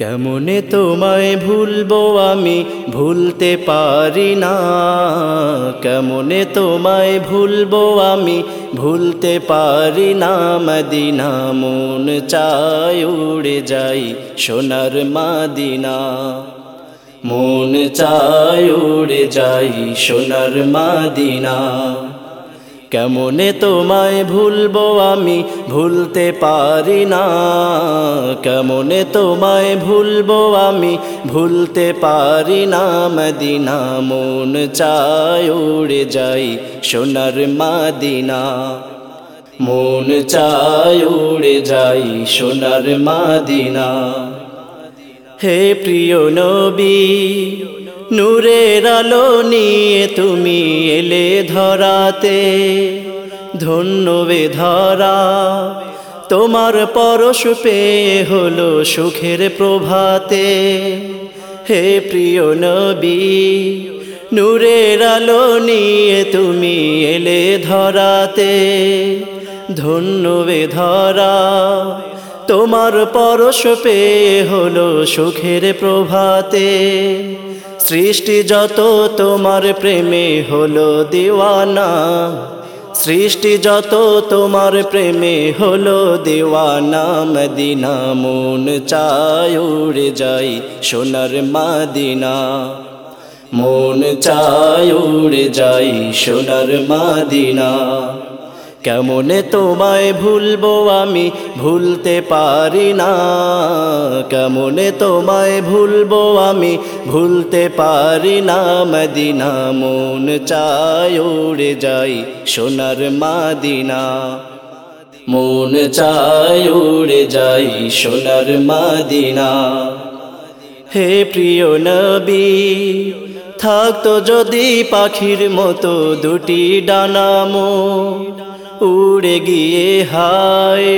কেমনে তোমায় ভুলবো আমি ভুলতে পারি না? কেমনে তোমায় ভুলবো আমি ভুলতে পারি না? মদিনা মন চায় উড়ে যাই সোনার মাদিনা। মন চায় উড়ে যাই সোনার মাদিনা। কেমনে তোমায় ভুলবো আমি? ভুলতে পারি না। কেমনে তোমায় ভুলবো আমি? ভুলতে পারি না। মদিনা মন চায় উড়ে যাই সোনার মাদিনা। মন চায় উড়ে যাই সোনার মাদিনা। হে প্রিয় নবী নূরের আলো নিয়ে তুমি এলে ধরাতে, ধন্য বে ধরা তোমার পরশ পেয়ে হলো সুখের প্রভাতে। হে প্রিয় নবী, নূরের আলো নিয়ে তুমি এলে ধরাতে, ধন্য বে ধরা তোমার পরশ পেয়ে হলো সুখের প্রভাতে। সৃষ্টি যত তোমার প্রেমে হলো দিওয়ানা। সৃষ্টি যত তোমার প্রেমে হলো দিওয়ানা। মদিনা মন চায় উড়ে যাই সোনার মাদিনা। মন চায় উড়ে যাই সোনার মাদিনা। কেমনে তোমায় ভুলবো আমি? ভুলতে পারি না। কেমনে তোমায় ভুলবো আমি? ভুলতে পারি না। মদিনা মন চায় উড়ে যাই, সোনার মাদিনা। মন চায় উড়ে যাই, সোনার মাদিনা। হে প্রিয় নবী, থাকতো যদি পাখির মতো দুটি ডানামো উড়ে গিয়ে হায়।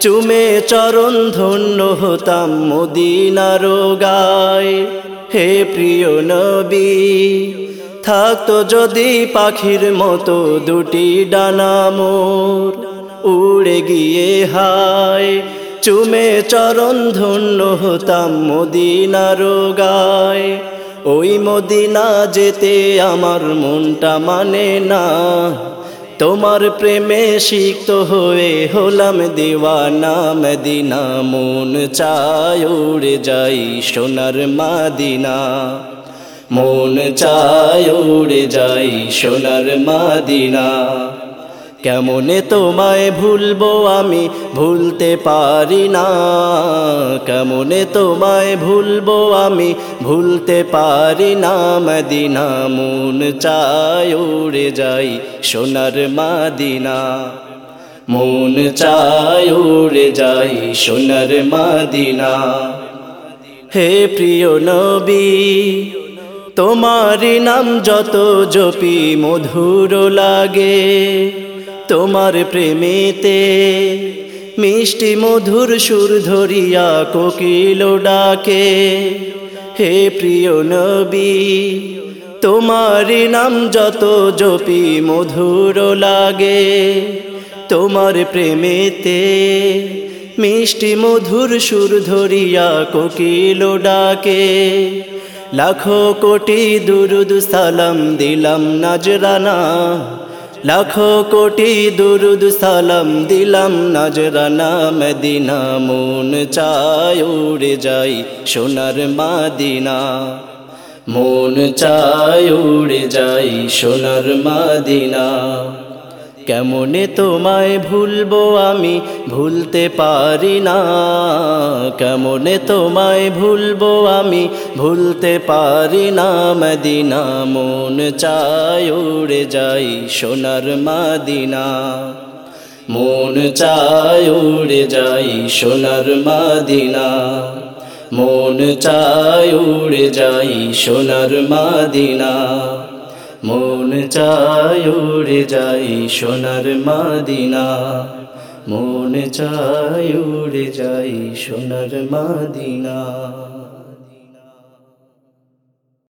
চুমে চরণ ধন্য হতাম মদিনার গায় হে প্রিয় নবী, থাকতো যদি পাখির মতো দুটি ডানা মোর। উড়ে গিয়ে হায়, চুমে চরণ ধন্য হতাম মদিনার গায় ওই মদিনা যেতে আমার মনটা মানে না। তোমার প্রেমে সিক্ত হয়ে হলাম দিওয়ানা, মদিনা, মন চায় উড়ে যাই সোনার মাদিনা। মন চায় উড়ে যাই সোনার মাদিনা। কেমনে তোমায় ভুলবো আমি? ভুলতে পারি না। কেমনে তোমায় ভুলবো আমি? ভুলতে পারি না। মদিনা মন চায় উড়ে যাই, সোনার মাদিনা। মন চায় উড়ে যাই, সোনার মাদিনা। হে প্রিয় নবী তোমার নাম যত জপি, মধুর লাগে। তোমার প্রেমেতে। মিষ্টি মধুর সুর ধরিয়া কোকিল ডাকে। হে প্রিয় নবী তোমার নাম যত জপি মধুর লাগে। তোমার প্রেমেতে মিষ্টি মধুর সুর ধরিয়া কোকিল ডাকে। লাখো কোটি দুরুদ সালাম দিলাম নাজরানা লাখো কোটি দুরুদ সালাম দিলাম নজরানা মদিনা, মন চায় উড়ে যাই সোনার মাদিনা। মন চায় উড়ে যাই সোনার মাদিনা। কেমনে তোমায় ভুলবো আমি? ভুলতে পারি না। কেমনে তোমায় ভুলবো আমি? ভুলতে পারি না। মদিনা মন চায় উড়ে যাই সোনার মাদিনা। মন চায় উড়ে যাই সোনার মাদিনা। মন চায় উড়ে যাই সোনার মাদিনা। মন চায় উড়ে যাই সোনার মাদিনা। মন চায় উড়ে যাই সোনার মাদিনা।